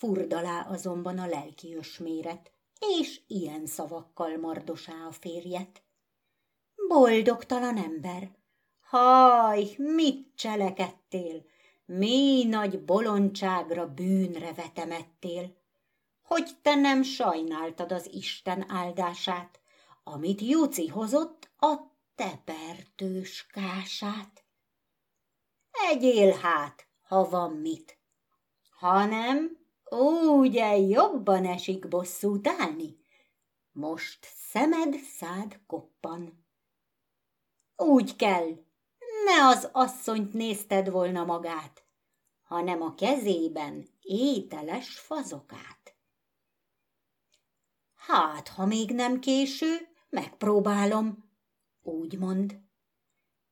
furdalá azonban a lelki ösméret, és ilyen szavakkal mardosá a férjet. Boldogtalan ember, haj, mit cselekedtél, mi nagy bolondságra, bűnre vetemettél, hogy te nem sajnáltad az Isten áldását, amit Juci hozott a tepertőskását. Egyél hát, ha van mit, hanem ugye jobban esik bosszút állni. Most szemed szád koppan. Úgy kell, ne az asszonyt nézted volna magát, hanem a kezében ételes fazokát. Hát, ha még nem késő, megpróbálom, úgy mond.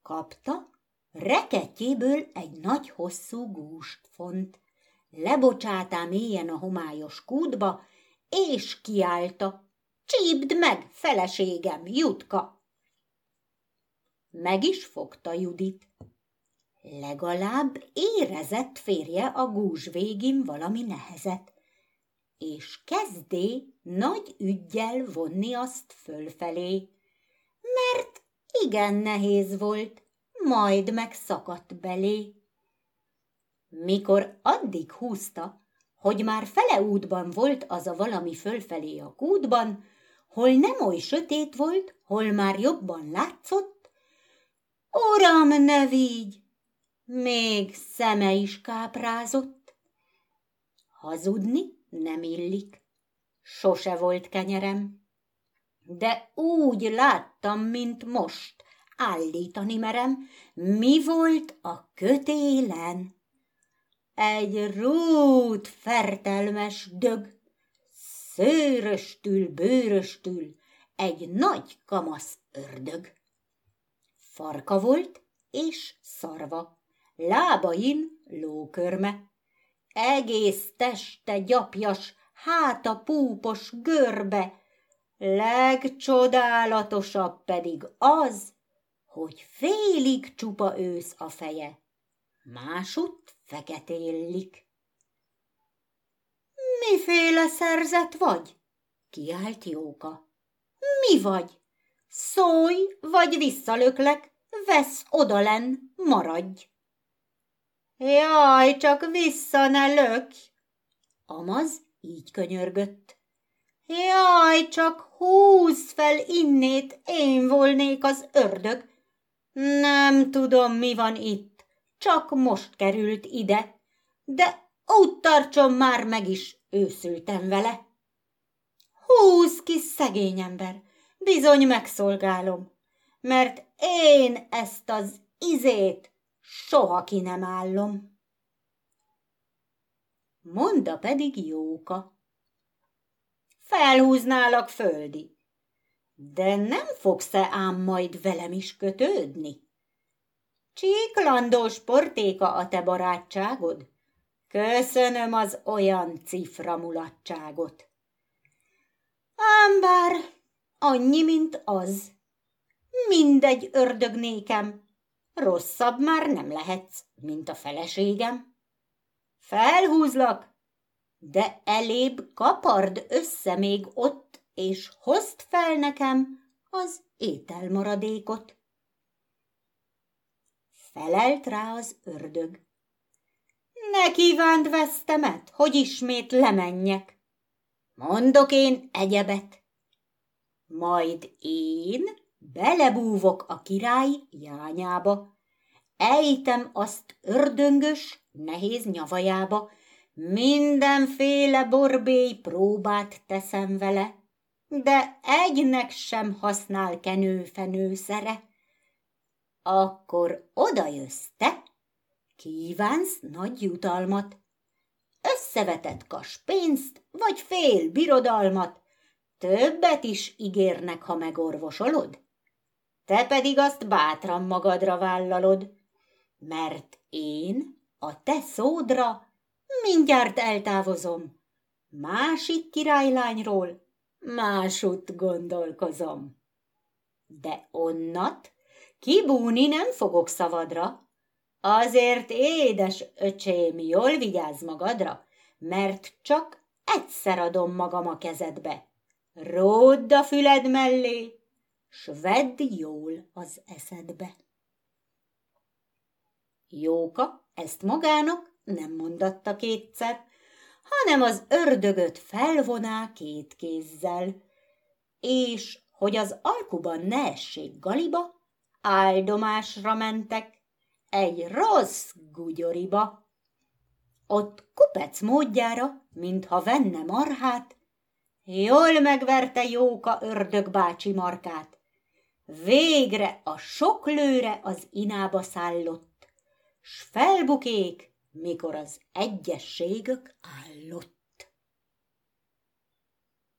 Kapta, reketjéből egy nagy hosszú gúst font, lebocsátá mélyen a homályos kútba, és kiállta, csípd meg, feleségem, Jutka! Meg is fogta Judit. Legalább érezett férje a gúzs végén valami nehezet, és kezdé nagy ügyjel vonni azt fölfelé, mert igen nehéz volt, majd megszakadt belé. Mikor addig húzta, hogy már fele útban volt az a valami fölfelé a kútban, hol nem oly sötét volt, hol már jobban látszott, Uram, ne vigy! Még szeme is káprázott. Hazudni nem illik. Sose volt kenyerem. De úgy láttam, mint most, állítani merem, mi volt a kötélen. Egy rút fertelmes dög, szőröstül, bőröstül, egy nagy kamasz ördög. Farka volt és szarva, lábain lókörme, egész teste gyapjas, háta púpos görbe, legcsodálatosabb pedig az, hogy félig csupa ősz a feje, másutt feketélik. Miféle szerzet vagy? kiált Jóka. Mi vagy? Szólj, vagy visszalöklek, vesz odalen, maradj. Jaj, csak vissza ne lök! Amaz így könyörgött. Jaj, csak húz fel innét, én volnék az ördög. Nem tudom, mi van itt, csak most került ide, de úgy tartson már meg is, őszültem vele. Húz ki, szegény ember, bizony megszolgálom, mert én ezt az izét soha ki nem állom. Monda pedig Jóka. Felhúználak földi, de nem fogsz-e ám majd velem is kötődni? Csíklandós portéka a te barátságod? Köszönöm az olyan cifra mulatságot. Ám bár annyi, mint az. Mindegy ördög nékem, rosszabb már nem lehetsz, mint a feleségem. Felhúzlak, de elébb kapard össze még ott, és hozd fel nekem az ételmaradékot. Felelt rá az ördög. Ne kívánd vesztemet, hogy ismét lemenjek. Mondok én egyebet. Majd én belebúvok a király jányába, ejtem azt ördöngös, nehéz nyavajába, mindenféle borbély próbát teszem vele, de egynek sem használ kenőfenőszere. Akkor odajössz te, kívánsz nagy jutalmat, összevetett kas pénzt, vagy fél birodalmat, többet is ígérnek, ha megorvosolod? Te pedig azt bátran magadra vállalod, mert én a te szódra mindjárt eltávozom. Másik királylányról másút gondolkozom. De onnat kibúni nem fogok szavadra, azért édes öcsém, jól vigyázz magadra, mert csak egyszer adom magam a kezedbe. Ródd a füled mellé, s vedd jól az eszedbe. Jóka ezt magának nem mondatta kétszer, hanem az ördögöt felvoná két kézzel, és, hogy az alkuban ne essék galiba, áldomásra mentek egy rossz gugyoriba. Ott kupec módjára, mintha venne marhát, jól megverte Jóka ördög bácsi markát. Végre a sok lőre az inába szállott, s felbukék, mikor az egyességök állott.